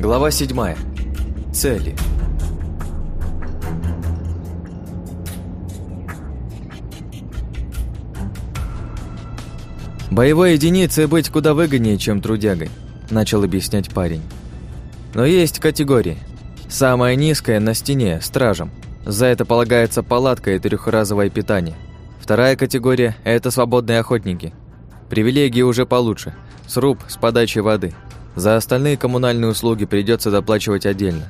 Глава 7. Цели. Боевой единицей быть куда выгоднее, чем трудягой, начал объяснять парень. Но есть категории. Самая низкая на стене, стражем. За это полагается палатка и трехразовое питание. Вторая категория – это свободные охотники. Привилегии уже получше. Сруб с подачей воды. За остальные коммунальные услуги придется доплачивать отдельно.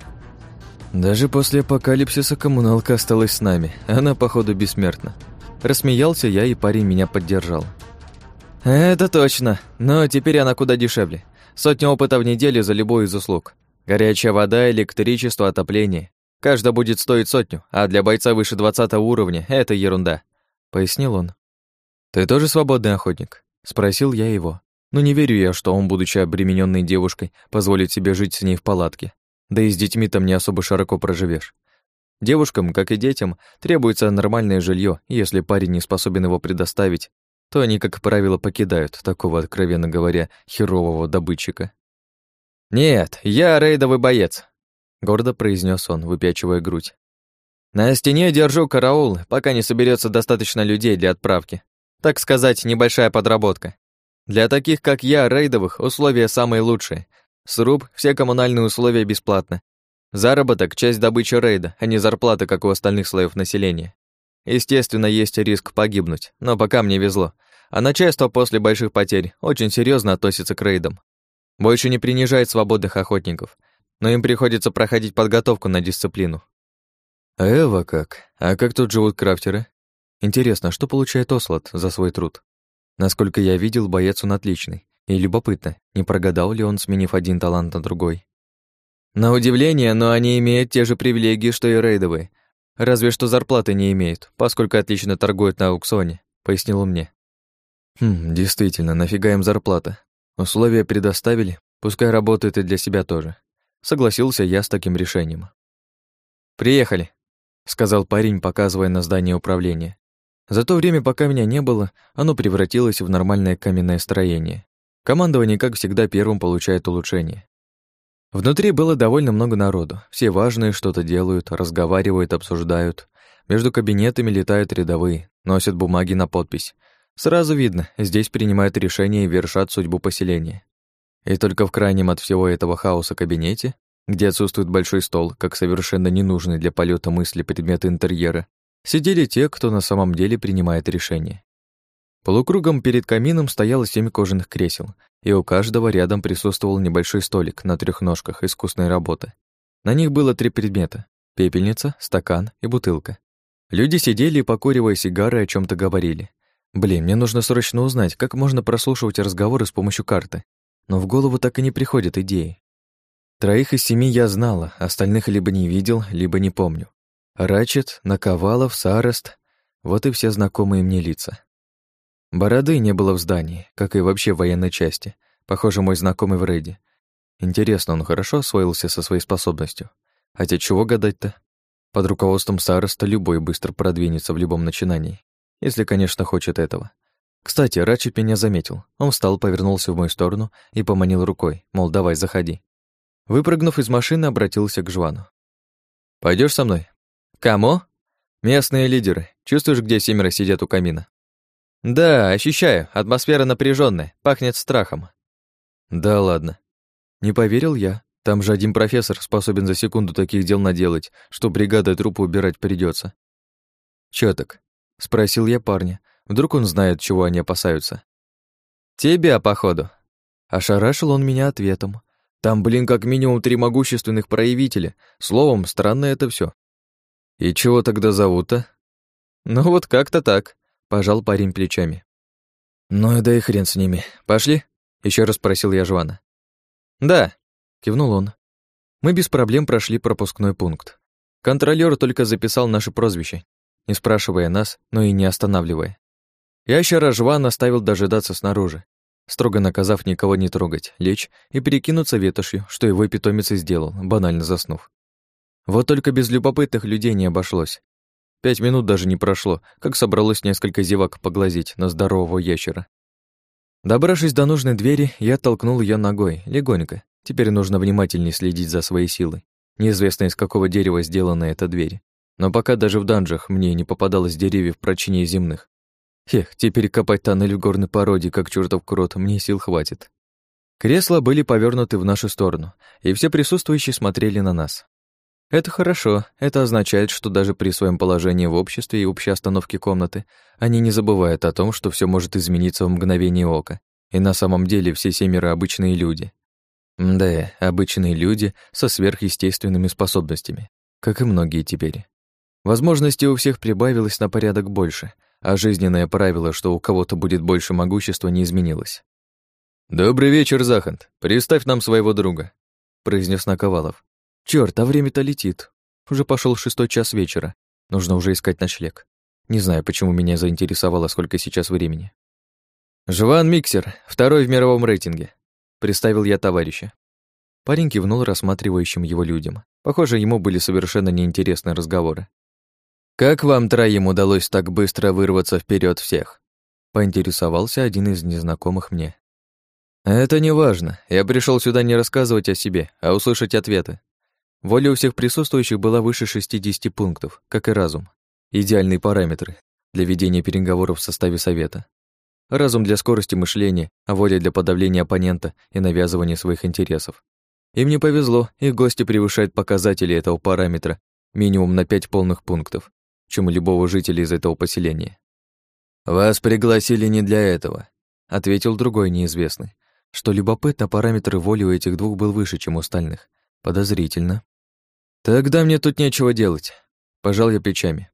Даже после апокалипсиса коммуналка осталась с нами. Она, походу, бессмертна. Рассмеялся я, и парень меня поддержал. Это точно. Но теперь она куда дешевле. Сотня опыта в неделю за любую из услуг. Горячая вода, электричество, отопление. Каждая будет стоить сотню, а для бойца выше 20 уровня это ерунда, пояснил он. Ты тоже свободный охотник? спросил я его. Но не верю я, что он, будучи обремененной девушкой, позволит себе жить с ней в палатке. Да и с детьми там не особо широко проживешь. Девушкам, как и детям, требуется нормальное жилье, и если парень не способен его предоставить, то они, как правило, покидают такого, откровенно говоря, херового добытчика. «Нет, я рейдовый боец», — гордо произнес он, выпячивая грудь. «На стене держу караул, пока не соберется достаточно людей для отправки. Так сказать, небольшая подработка. Для таких, как я, рейдовых, условия самые лучшие. Сруб, все коммунальные условия бесплатно. Заработок – часть добычи рейда, а не зарплата, как у остальных слоев населения. Естественно, есть риск погибнуть, но пока мне везло. А начальство после больших потерь очень серьезно относится к рейдам. Больше не принижает свободных охотников, но им приходится проходить подготовку на дисциплину. Эва как? А как тут живут крафтеры? Интересно, что получает Ослот за свой труд? Насколько я видел, боец он отличный. И любопытно, не прогадал ли он, сменив один талант на другой. На удивление, но они имеют те же привилегии, что и рейдовые. Разве что зарплаты не имеют, поскольку отлично торгуют на аукционе, пояснил он мне. Хм, действительно, нафига им зарплата? Условия предоставили, пускай работают и для себя тоже. Согласился я с таким решением. «Приехали», — сказал парень, показывая на здание управления. За то время, пока меня не было, оно превратилось в нормальное каменное строение. Командование, как всегда, первым получает улучшение. Внутри было довольно много народу. Все важные что-то делают, разговаривают, обсуждают. Между кабинетами летают рядовые, носят бумаги на подпись. Сразу видно, здесь принимают решения и вершат судьбу поселения. И только в крайнем от всего этого хаоса кабинете, где отсутствует большой стол, как совершенно ненужный для полета мысли предмет интерьера, сидели те, кто на самом деле принимает решения. Полукругом перед камином стояло семь кожаных кресел, и у каждого рядом присутствовал небольшой столик на трех ножках искусной работы. На них было три предмета — пепельница, стакан и бутылка. Люди сидели и, покуривая сигары, о чем то говорили. Блин, мне нужно срочно узнать, как можно прослушивать разговоры с помощью карты. Но в голову так и не приходят идеи. Троих из семи я знала, остальных либо не видел, либо не помню. Рачет, Наковалов, Сарест — вот и все знакомые мне лица. Бороды не было в здании, как и вообще в военной части. Похоже, мой знакомый в рейде. Интересно, он хорошо освоился со своей способностью. Хотя чего гадать-то? Под руководством Сареста любой быстро продвинется в любом начинании. Если, конечно, хочет этого. Кстати, Рачет меня заметил. Он встал, повернулся в мою сторону и поманил рукой, мол, давай, заходи. Выпрыгнув из машины, обратился к Жвану. Пойдешь со мной?» «Кому?» «Местные лидеры. Чувствуешь, где семеро сидят у камина?» «Да, ощущаю. Атмосфера напряженная, пахнет страхом». «Да ладно». Не поверил я. Там же один профессор способен за секунду таких дел наделать, что бригадой трупы убирать придется. «Чё так?» — спросил я парня. Вдруг он знает, чего они опасаются. «Тебя, походу». Ошарашил он меня ответом. Там, блин, как минимум три могущественных проявителя. Словом, странно это все. И чего тогда зовут-то? Ну вот как-то так, пожал парень плечами. Ну и да и хрен с ними. Пошли? Еще раз спросил я Жвана. Да, кивнул он. Мы без проблем прошли пропускной пункт. Контролёр только записал наше прозвище, не спрашивая нас, но и не останавливая. Ящера Жван оставил дожидаться снаружи, строго наказав никого не трогать, лечь и перекинуться ветошью, что его питомец и сделал, банально заснув. Вот только без любопытных людей не обошлось. Пять минут даже не прошло, как собралось несколько зевак поглазеть на здорового ящера. Добравшись до нужной двери, я толкнул ее ногой, легонько, Теперь нужно внимательнее следить за своей силой. Неизвестно, из какого дерева сделана эта дверь. Но пока даже в данжах мне не попадалось деревьев прочнее земных. Эх, теперь копать тоннель в горной породе, как чертов крот, мне сил хватит. Кресла были повернуты в нашу сторону, и все присутствующие смотрели на нас. Это хорошо, это означает, что даже при своем положении в обществе и общей остановке комнаты они не забывают о том, что все может измениться в мгновение ока, и на самом деле все семеро обычные люди. Да, обычные люди со сверхъестественными способностями, как и многие теперь. Возможностей у всех прибавилось на порядок больше, а жизненное правило, что у кого-то будет больше могущества, не изменилось. «Добрый вечер, Захант. Представь нам своего друга», — произнес Наковалов. Черт, а время-то летит. Уже пошел шестой час вечера. Нужно уже искать ночлег. Не знаю, почему меня заинтересовало, сколько сейчас времени. «Жван Миксер, второй в мировом рейтинге», — представил я товарища. Парень кивнул рассматривающим его людям. Похоже, ему были совершенно неинтересны разговоры. «Как вам троим удалось так быстро вырваться вперед всех?» — поинтересовался один из незнакомых мне. «Это не важно. Я пришел сюда не рассказывать о себе, а услышать ответы. Воля у всех присутствующих была выше 60 пунктов, как и разум. Идеальные параметры для ведения переговоров в составе совета. Разум для скорости мышления, а воля для подавления оппонента и навязывания своих интересов. Им не повезло, их гости превышают показатели этого параметра минимум на 5 полных пунктов, чем у любого жителя из этого поселения. «Вас пригласили не для этого», — ответил другой неизвестный. Что любопытно, параметр воли у этих двух был выше, чем у остальных. Подозрительно. Тогда мне тут нечего делать. Пожал я плечами.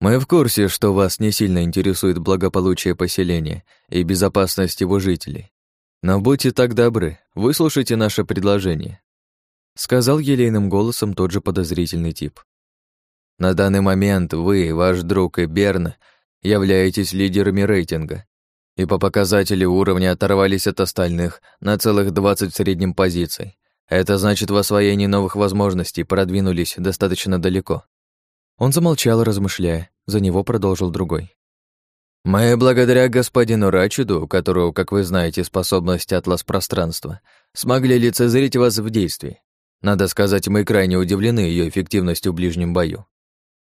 Мы в курсе, что вас не сильно интересует благополучие поселения и безопасность его жителей. Но будьте так добры, выслушайте наше предложение. Сказал елейным голосом тот же подозрительный тип. На данный момент вы, ваш друг и Берн являетесь лидерами рейтинга, и по показателю уровня оторвались от остальных на целых 20 в среднем позиций. Это значит, в освоении новых возможностей продвинулись достаточно далеко. Он замолчал, размышляя, за него продолжил другой. «Мы, благодаря господину Рачуду, у которого, как вы знаете, способность атлас пространства, смогли лицезреть вас в действии. Надо сказать, мы крайне удивлены ее эффективностью в ближнем бою».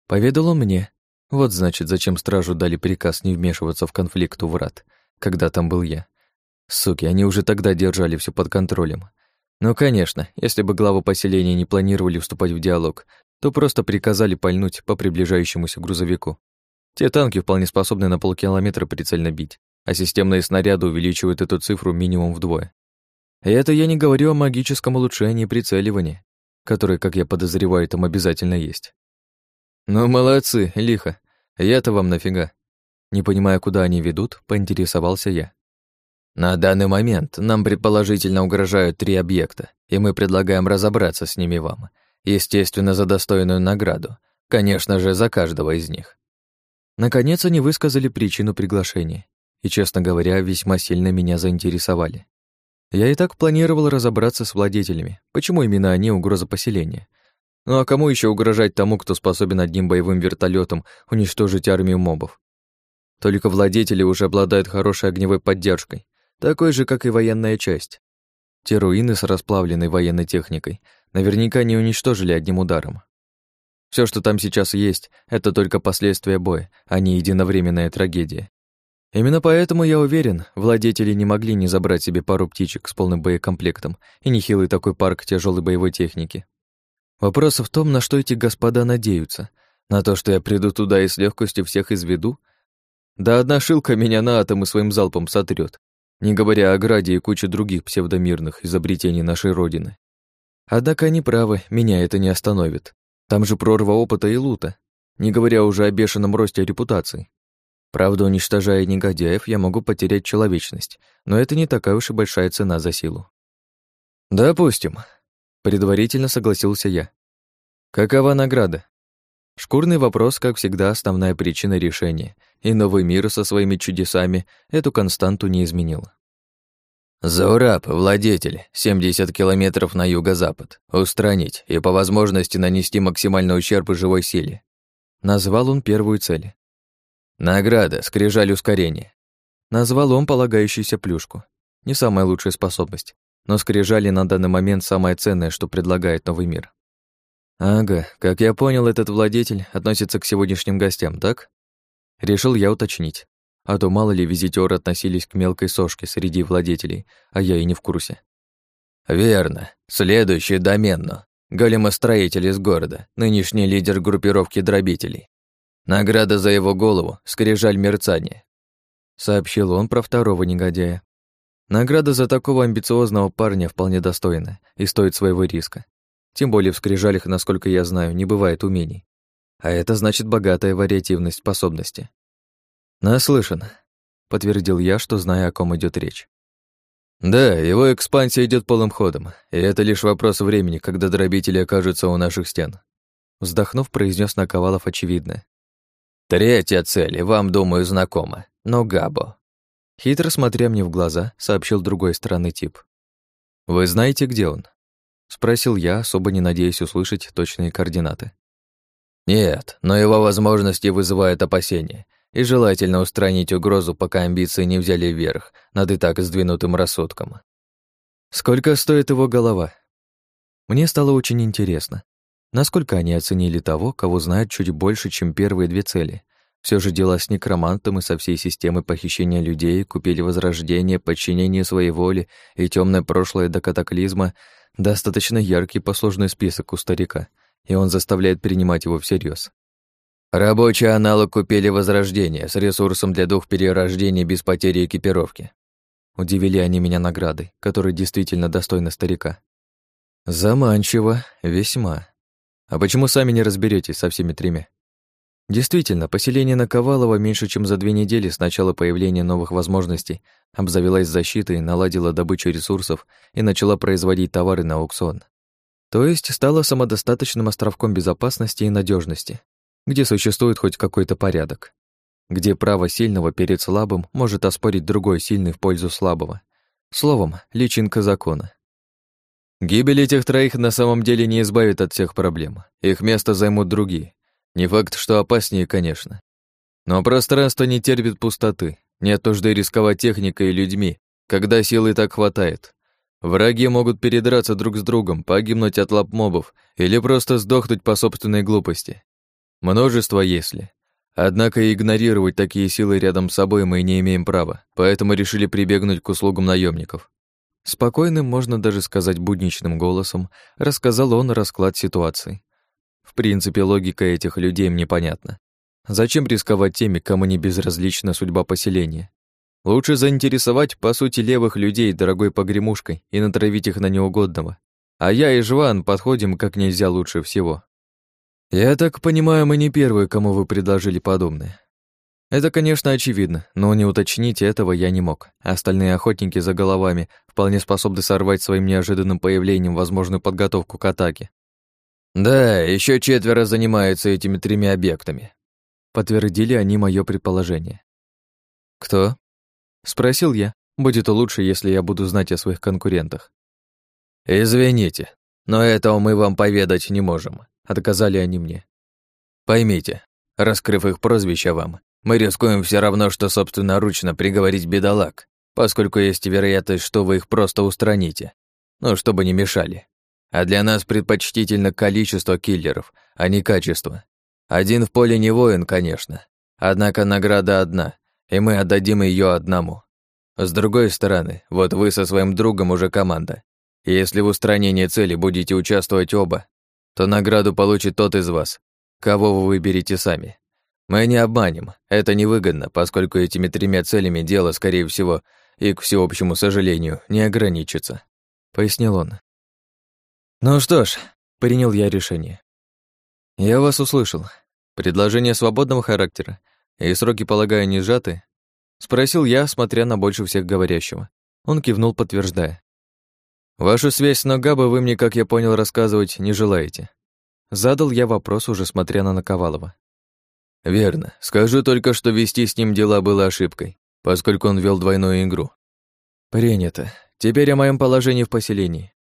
Поведал он мне. Вот значит, зачем стражу дали приказ не вмешиваться в конфликт у врат когда там был я. Суки, они уже тогда держали все под контролем. Ну, конечно, если бы главы поселения не планировали вступать в диалог, то просто приказали пальнуть по приближающемуся грузовику. Те танки вполне способны на полкилометра прицельно бить, а системные снаряды увеличивают эту цифру минимум вдвое. И это я не говорю о магическом улучшении прицеливания, которое, как я подозреваю, там обязательно есть. Ну, молодцы, лихо. Я-то вам нафига. Не понимая, куда они ведут, поинтересовался я. На данный момент нам предположительно угрожают три объекта, и мы предлагаем разобраться с ними вам. Естественно, за достойную награду. Конечно же, за каждого из них. Наконец они высказали причину приглашения, и, честно говоря, весьма сильно меня заинтересовали. Я и так планировал разобраться с владетелями, почему именно они угроза поселения. Ну а кому еще угрожать тому, кто способен одним боевым вертолетом уничтожить армию мобов? Только владетели уже обладают хорошей огневой поддержкой, такой же, как и военная часть. Те руины с расплавленной военной техникой наверняка не уничтожили одним ударом. Все, что там сейчас есть, это только последствия боя, а не единовременная трагедия. Именно поэтому, я уверен, владетели не могли не забрать себе пару птичек с полным боекомплектом и нехилый такой парк тяжелой боевой техники. Вопрос в том, на что эти господа надеются. На то, что я приду туда и с легкостью всех изведу, да одна шилка меня на атомы своим залпом сотрет, не говоря о граде и куче других псевдомирных изобретений нашей Родины. Однако они правы, меня это не остановит. Там же прорва опыта и лута, не говоря уже о бешеном росте репутации. Правда, уничтожая негодяев, я могу потерять человечность, но это не такая уж и большая цена за силу. Допустим. Предварительно согласился я. Какова награда? Шкурный вопрос, как всегда, основная причина решения, и новый мир со своими чудесами эту константу не изменил. Заураб, владетель, 70 километров на юго-запад. Устранить и по возможности нанести максимальный ущерб живой силе. Назвал он первую цель. Награда, скрижаль ускорения. Назвал он полагающуюся плюшку. Не самая лучшая способность. но скрижали на данный момент самое ценное, что предлагает новый мир. Ага, как я понял, этот владетель относится к сегодняшним гостям, так? Решил я уточнить. А то мало ли визитёры относились к мелкой сошке среди владетелей, а я и не в курсе. Верно. Следующий доменно. Големостроитель из города, нынешний лидер группировки дробителей. Награда за его голову — скрижаль мерцания. Сообщил он про второго негодяя. Награда за такого амбициозного парня вполне достойна и стоит своего риска. Тем более в скрижалях, насколько я знаю, не бывает умений. А это значит богатая вариативность способности. «Наслышан», — подтвердил я, что знаю, о ком идет речь. «Да, его экспансия идет полным ходом, и это лишь вопрос времени, когда дробители окажутся у наших стен», вздохнув, произнес Наковалов очевидное. «Третья цель, вам, думаю, знакома, но Габо». Хитро смотря мне в глаза, сообщил другой стороны тип. «Вы знаете, где он?» Спросил я, особо не надеясь услышать точные координаты. «Нет, но его возможности вызывают опасения, и желательно устранить угрозу, пока амбиции не взяли вверх над и так сдвинутым рассудком». «Сколько стоит его голова?» Мне стало очень интересно, насколько они оценили того, кого знают чуть больше, чем первые две цели. Все же дела с некромантом и со всей системой похищения людей купили возрождение, подчинение своей воли и темное прошлое до катаклизма достаточно яркий послужный список у старика — и он заставляет принимать его всерьез. Рабочий аналог купили Возрождение с ресурсом для двух перерождений без потери экипировки. Удивили они меня наградой, которая действительно достойна старика. Заманчиво, весьма. А почему сами не разберетесь со всеми тремя? Действительно, поселение Наковалова меньше чем за две недели с начала появления новых возможностей обзавелась защитой, наладила добычу ресурсов и начала производить товары на аукцион. То есть стала самодостаточным островком безопасности и надежности, где существует хоть какой-то порядок, где право сильного перед слабым может оспорить другой сильный в пользу слабого. Словом, личинка закона. Гибель этих троих на самом деле не избавит от всех проблем. Их место займут другие. Не факт, что опаснее, конечно. Но пространство не терпит пустоты. Нет нужды рисковать техникой и людьми, когда силы так хватает. Враги могут передраться друг с другом, погибнуть от лап мобов или просто сдохнуть по собственной глупости. Множество если. Однако игнорировать такие силы рядом с собой мы не имеем права, поэтому решили прибегнуть к услугам наемников. Спокойным, можно даже сказать будничным голосом, рассказал он расклад ситуации. В принципе, логика этих людей мне понятна. Зачем рисковать теми, кому не безразлична судьба поселения? Лучше заинтересовать, по сути, левых людей дорогой погремушкой и натравить их на неугодного. А я и Жван подходим как нельзя лучше всего. Я так понимаю, мы не первые, кому вы предложили подобное. Это, конечно, очевидно, но не уточнить этого я не мог. Остальные охотники за головами вполне способны сорвать своим неожиданным появлением возможную подготовку к атаке. Да, еще четверо занимаются этими тремя объектами. Подтвердили они мое предположение. Кто? Спросил я, будет лучше, если я буду знать о своих конкурентах. «Извините, но этого мы вам поведать не можем», — отказали они мне. «Поймите, раскрыв их прозвища вам, мы рискуем все равно, что собственноручно приговорить бедолаг, поскольку есть вероятность, что вы их просто устраните, ну, чтобы не мешали. А для нас предпочтительно количество киллеров, а не качество. Один в поле не воин, конечно, однако награда одна, и мы отдадим ее одному. С другой стороны, вот вы со своим другом уже команда. И если в устранении цели будете участвовать оба, то награду получит тот из вас, кого вы выберете сами. Мы не обманем, это невыгодно, поскольку этими тремя целями дело, скорее всего, и, к всеобщему сожалению, не ограничится», — пояснил он. «Ну что ж», — принял я решение. «Я вас услышал. Предложение свободного характера и сроки, полагаю, не сжаты?» Спросил я, смотря на больше всех говорящего. Он кивнул, подтверждая. «Вашу связь с Нагабо вы мне, как я понял, рассказывать не желаете?» Задал я вопрос, уже смотря на Наковалова. «Верно. Скажу только, что вести с ним дела было ошибкой, поскольку он вел двойную игру». «Принято. Теперь о моем положении в поселении.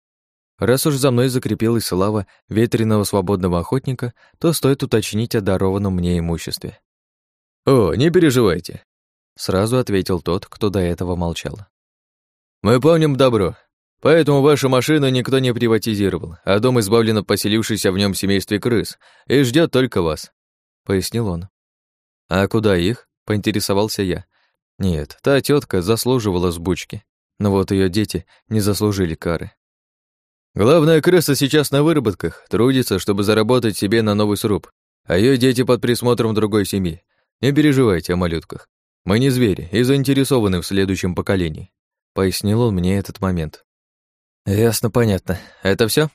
Раз уж за мной закрепилась слава ветреного свободного охотника, то стоит уточнить о дарованном мне имуществе. «О, не переживайте», — сразу ответил тот, кто до этого молчал. «Мы помним добро. Поэтому вашу машину никто не приватизировал, а дом избавлен от поселившейся в нем семействе крыс и ждет только вас», — пояснил он. «А куда их?» — поинтересовался я. Нет, та тетка заслуживала сбучки, но вот ее дети не заслужили кары. Главная крыса сейчас на выработках, трудится, чтобы заработать себе на новый сруб, а ее дети под присмотром другой семьи. Не переживайте о малютках. Мы не звери и заинтересованы в следующем поколении», — пояснил он мне этот момент. «Ясно, понятно. Это все?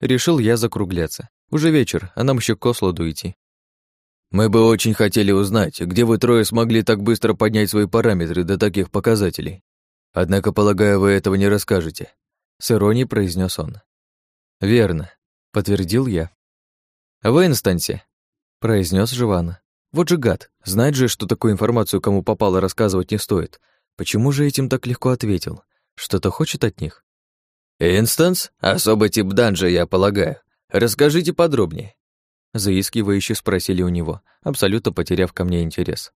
Решил я закругляться. Уже вечер, а нам еще к Ослоду идти. «Мы бы очень хотели узнать, где вы трое смогли так быстро поднять свои параметры до таких показателей. Однако, полагаю, вы этого не расскажете с иронией произнес он. Верно, подтвердил я. В инстансе, произнес Живана. Вот же гад, знает же, что такую информацию кому попало рассказывать не стоит. Почему же этим так легко ответил? Что-то хочет от них? «Инстанс? Особый тип данжа, я полагаю. Расскажите подробнее». Заискивающе спросили у него, абсолютно потеряв ко мне интерес.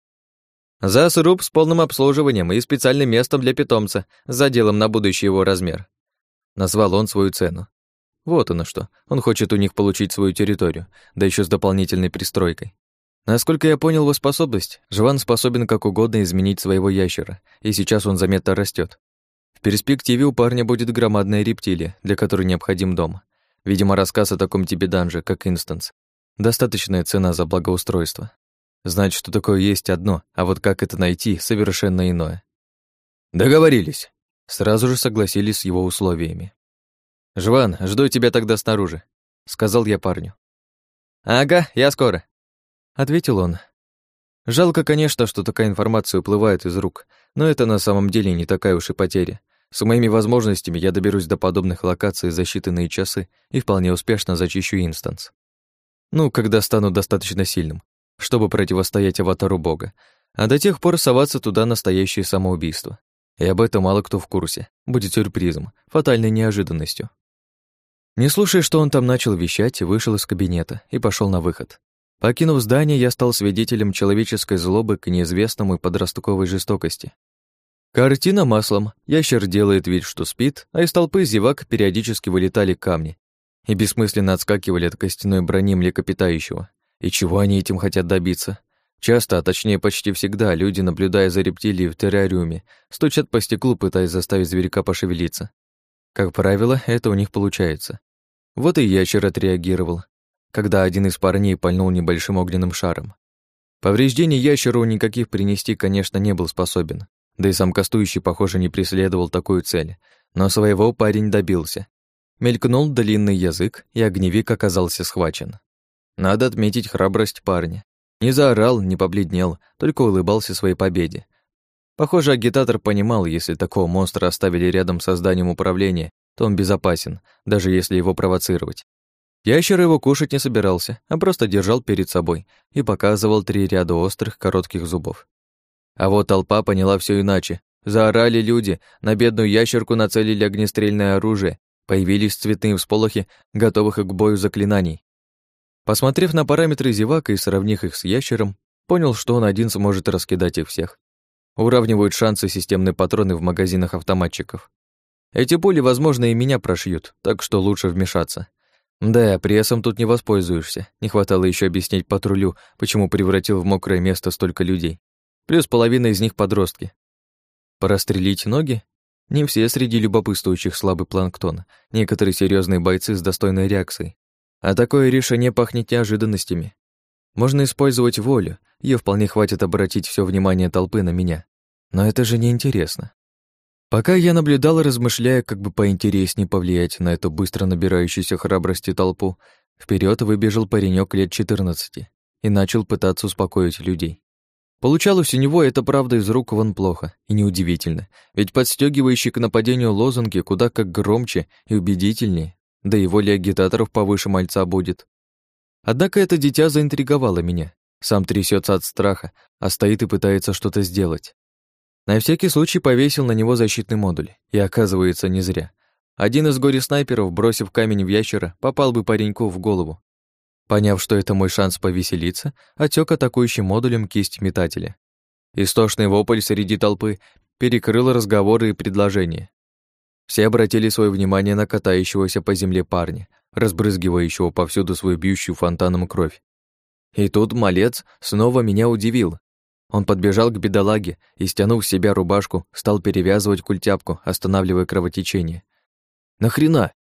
«За сруб с полным обслуживанием и специальным местом для питомца, за делом на будущий его размер. Назвал он свою цену. Вот оно что. Он хочет у них получить свою территорию, да еще с дополнительной пристройкой. Насколько я понял его способность, Жван способен как угодно изменить своего ящера, и сейчас он заметно растет. В перспективе у парня будет громадная рептилия, для которой необходим дом. Видимо, рассказ о таком типе данжа, как инстанс. Достаточная цена за благоустройство. Знать, что такое есть одно, а вот как это найти, совершенно иное. Договорились. Сразу же согласились с его условиями. «Жван, жду тебя тогда снаружи», — сказал я парню. «Ага, я скоро», — ответил он. Жалко, конечно, что такая информация уплывает из рук, но это на самом деле не такая уж и потеря. С моими возможностями я доберусь до подобных локаций за считанные часы и вполне успешно зачищу инстанс. Ну, когда стану достаточно сильным, чтобы противостоять аватару бога, а до тех пор соваться туда настоящее самоубийство. И об этом мало кто в курсе. Будет сюрпризом, фатальной неожиданностью. Не слушая, что он там начал вещать, вышел из кабинета и пошел на выход. Покинув здание, я стал свидетелем человеческой злобы к неизвестному и подростковой жестокости. Картина маслом. Ящер делает вид, что спит, а из толпы зевак периодически вылетали камни и бессмысленно отскакивали от костяной брони млекопитающего. И чего они этим хотят добиться? Часто, а точнее почти всегда, люди, наблюдая за рептилией в террариуме, стучат по стеклу, пытаясь заставить зверька пошевелиться. Как правило, это у них получается. Вот и ящер отреагировал, когда один из парней пальнул небольшим огненным шаром. Повреждений ящеру никаких принести, конечно, не был способен, да и сам кастующий, похоже, не преследовал такую цель, но своего парень добился. Мелькнул длинный язык, и огневик оказался схвачен. Надо отметить храбрость парня. Не заорал, не побледнел, только улыбался своей победе. Похоже, агитатор понимал, если такого монстра оставили рядом с зданием управления, то он безопасен, даже если его провоцировать. Ящер его кушать не собирался, а просто держал перед собой и показывал три ряда острых, коротких зубов. А вот толпа поняла все иначе. Заорали люди, на бедную ящерку нацелили огнестрельное оружие, появились цветные всполохи, готовых к бою заклинаний. Посмотрев на параметры зевак и сравнив их с ящером, понял, что он один сможет раскидать их всех. Уравнивают шансы системные патроны в магазинах автоматчиков. Эти пули, возможно, и меня прошьют, так что лучше вмешаться. Да, прессом тут не воспользуешься. Не хватало еще объяснить патрулю, почему превратил в мокрое место столько людей. Плюс половина из них подростки. Порастрелить ноги? Не все среди любопытствующих слабый планктон. Некоторые серьезные бойцы с достойной реакцией. А такое решение пахнет неожиданностями. Можно использовать волю, ее вполне хватит обратить все внимание толпы на меня. Но это же неинтересно. Пока я наблюдал, размышляя, как бы поинтереснее повлиять на эту быстро набирающуюся храбрости толпу, вперед выбежал паренек лет 14 и начал пытаться успокоить людей. Получалось у него это, правда, из рук вон плохо, и неудивительно, ведь подстегивающие к нападению лозунги куда как громче и убедительнее, да и воля агитаторов повыше мальца будет. Однако это дитя заинтриговало меня. Сам трясется от страха, а стоит и пытается что-то сделать. На всякий случай повесил на него защитный модуль, и оказывается, не зря. Один из горе-снайперов, бросив камень в ящера, попал бы пареньку в голову. Поняв, что это мой шанс повеселиться, отек атакующим модулем кисть метателя. Истошный вопль среди толпы перекрыл разговоры и предложения. Все обратили свое внимание на катающегося по земле парня, разбрызгивающего повсюду свою бьющую фонтаном кровь. И тут малец снова меня удивил. Он подбежал к бедолаге и, стянув с себя рубашку, стал перевязывать культяпку, останавливая кровотечение. «Нахрена?»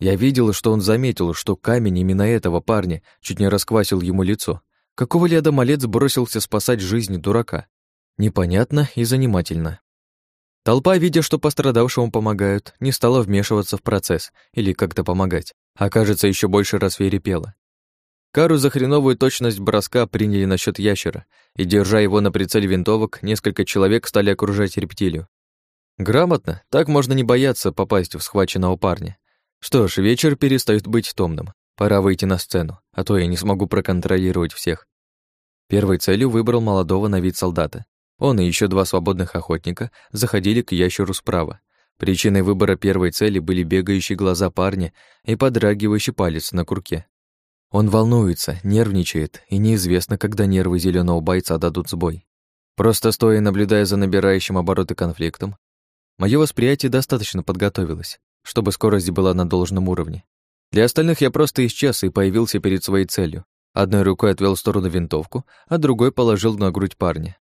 Я видел, что он заметил, что камень именно этого парня чуть не расквасил ему лицо. Какого ляда малец бросился спасать жизнь дурака? Непонятно и занимательно. Толпа, видя, что пострадавшему помогают, не стала вмешиваться в процесс или как-то помогать, а кажется, еще больше рассверепела. Кару за хреновую точность броска приняли на счет ящера, и, держа его на прицеле винтовок, несколько человек стали окружать рептилию. Грамотно, так можно не бояться попасть в схваченного парня. Что ж, вечер перестает быть томным. Пора выйти на сцену, а то я не смогу проконтролировать всех. Первой целью выбрал молодого на вид солдата. Он и еще два свободных охотника заходили к ящеру справа. Причиной выбора первой цели были бегающие глаза парня и подрагивающий палец на курке. Он волнуется, нервничает, и неизвестно, когда нервы зеленого бойца дадут сбой. Просто стоя наблюдая за набирающим обороты конфликтом, мое восприятие достаточно подготовилось, чтобы скорость была на должном уровне. Для остальных я просто исчез и появился перед своей целью. Одной рукой отвел в сторону винтовку, а другой положил на грудь парня.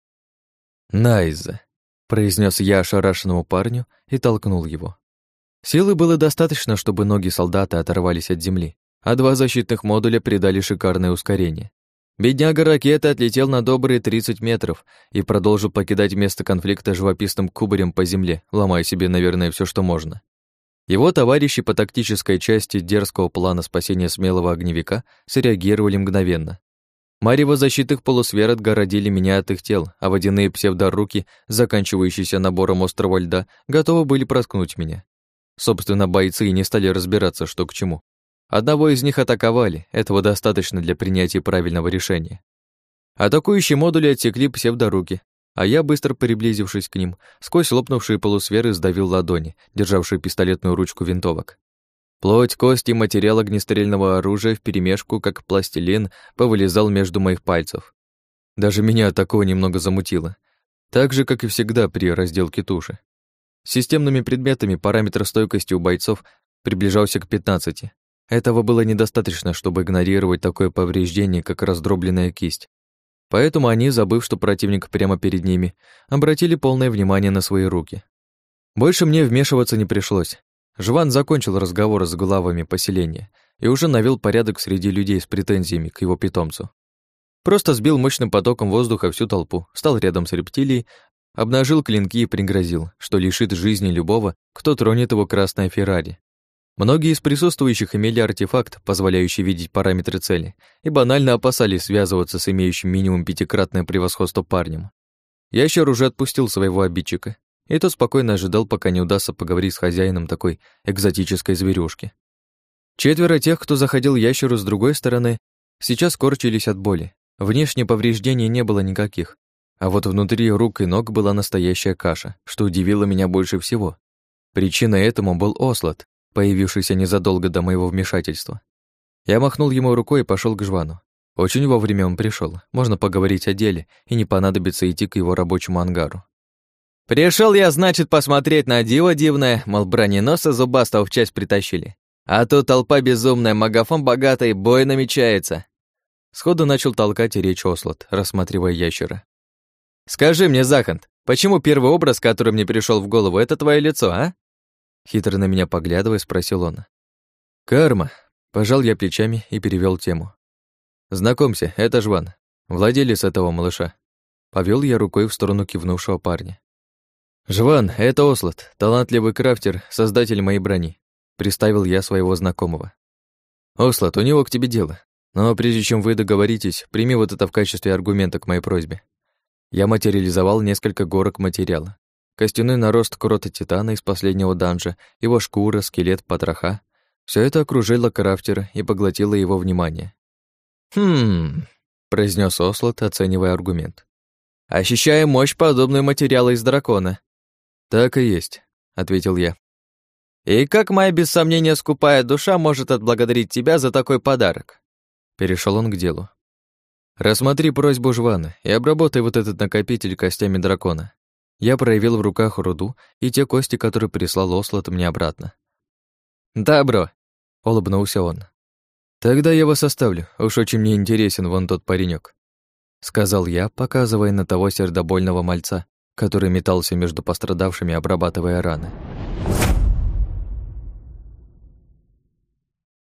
«Найза», — произнес я ошарашенному парню и толкнул его. Силы было достаточно, чтобы ноги солдата оторвались от земли, а два защитных модуля придали шикарное ускорение. Бедняга ракеты отлетел на добрые 30 метров и продолжил покидать место конфликта живописным кубарем по земле, ломая себе, наверное, все, что можно. Его товарищи по тактической части дерзкого плана спасения смелого огневика среагировали мгновенно. Марево защитных полусфер отгородили меня от их тел, а водяные псевдоруки, заканчивающиеся набором острого льда, готовы были проткнуть меня. Собственно, бойцы и не стали разбираться, что к чему. Одного из них атаковали, этого достаточно для принятия правильного решения. Атакующие модули отсекли псевдоруки, а я, быстро приблизившись к ним, сквозь лопнувшие полусферы сдавил ладони, державшие пистолетную ручку винтовок. Плоть, кости и материал огнестрельного оружия вперемешку, как пластилин, повылезал между моих пальцев. Даже меня такого немного замутило. Так же, как и всегда при разделке туши. С системными предметами параметр стойкости у бойцов приближался к 15. Этого было недостаточно, чтобы игнорировать такое повреждение, как раздробленная кисть. Поэтому они, забыв, что противник прямо перед ними, обратили полное внимание на свои руки. Больше мне вмешиваться не пришлось. Жван закончил разговор с главами поселения и уже навел порядок среди людей с претензиями к его питомцу. Просто сбил мощным потоком воздуха всю толпу, стал рядом с рептилией, обнажил клинки и пригрозил, что лишит жизни любого, кто тронет его красное Феррари. Многие из присутствующих имели артефакт, позволяющий видеть параметры цели, и банально опасались связываться с имеющим минимум пятикратное превосходство парнем. Ящер уже отпустил своего обидчика, и тот спокойно ожидал, пока не удастся поговорить с хозяином такой экзотической зверюшки. Четверо тех, кто заходил ящеру с другой стороны, сейчас корчились от боли. Внешне повреждений не было никаких, а вот внутри рук и ног была настоящая каша, что удивило меня больше всего. Причиной этому был Ослот, появившийся незадолго до моего вмешательства. Я махнул ему рукой и пошел к Жвану. Очень вовремя он пришел. Можно поговорить о деле, и не понадобится идти к его рабочему ангару. Пришел я, значит, посмотреть на диво дивное, мол, броненоса зубастого в часть притащили. А тут толпа безумная, магафон богатый, бой намечается. Сходу начал толкать и речь Ослот, рассматривая ящера. «Скажи мне, Захант, почему первый образ, который мне пришел в голову, это твое лицо, а? Хитро на меня поглядывая, спросил он. «Карма». Пожал я плечами и перевел тему. «Знакомься, это Жван, владелец этого малыша». Повел я рукой в сторону кивнувшего парня. «Жван, это Ослот, талантливый крафтер, создатель моей брони», представил я своего знакомого. «Ослот, у него к тебе дело. Но прежде чем вы договоритесь, прими вот это в качестве аргумента к моей просьбе». Я материализовал несколько горок материала. Костяной нарост крота титана из последнего данжа, его шкура, скелет, потроха. Все это окружило крафтера и поглотило его внимание. «Хм...» — произнес Ослот, оценивая аргумент. «Ощущаю мощь подобного материала из дракона». «Так и есть», — ответил я. «И как моя, без сомнения, скупая душа может отблагодарить тебя за такой подарок?» Перешел он к делу. «Рассмотри просьбу Жвана и обработай вот этот накопитель костями дракона. Я проявил в руках руду и те кости, которые прислал Ослот мне обратно. «Да, бро», — улыбнулся он. «Тогда я вас оставлю, уж очень мне интересен вон тот паренек, сказал я, показывая на того сердобольного мальца, который метался между пострадавшими, обрабатывая раны.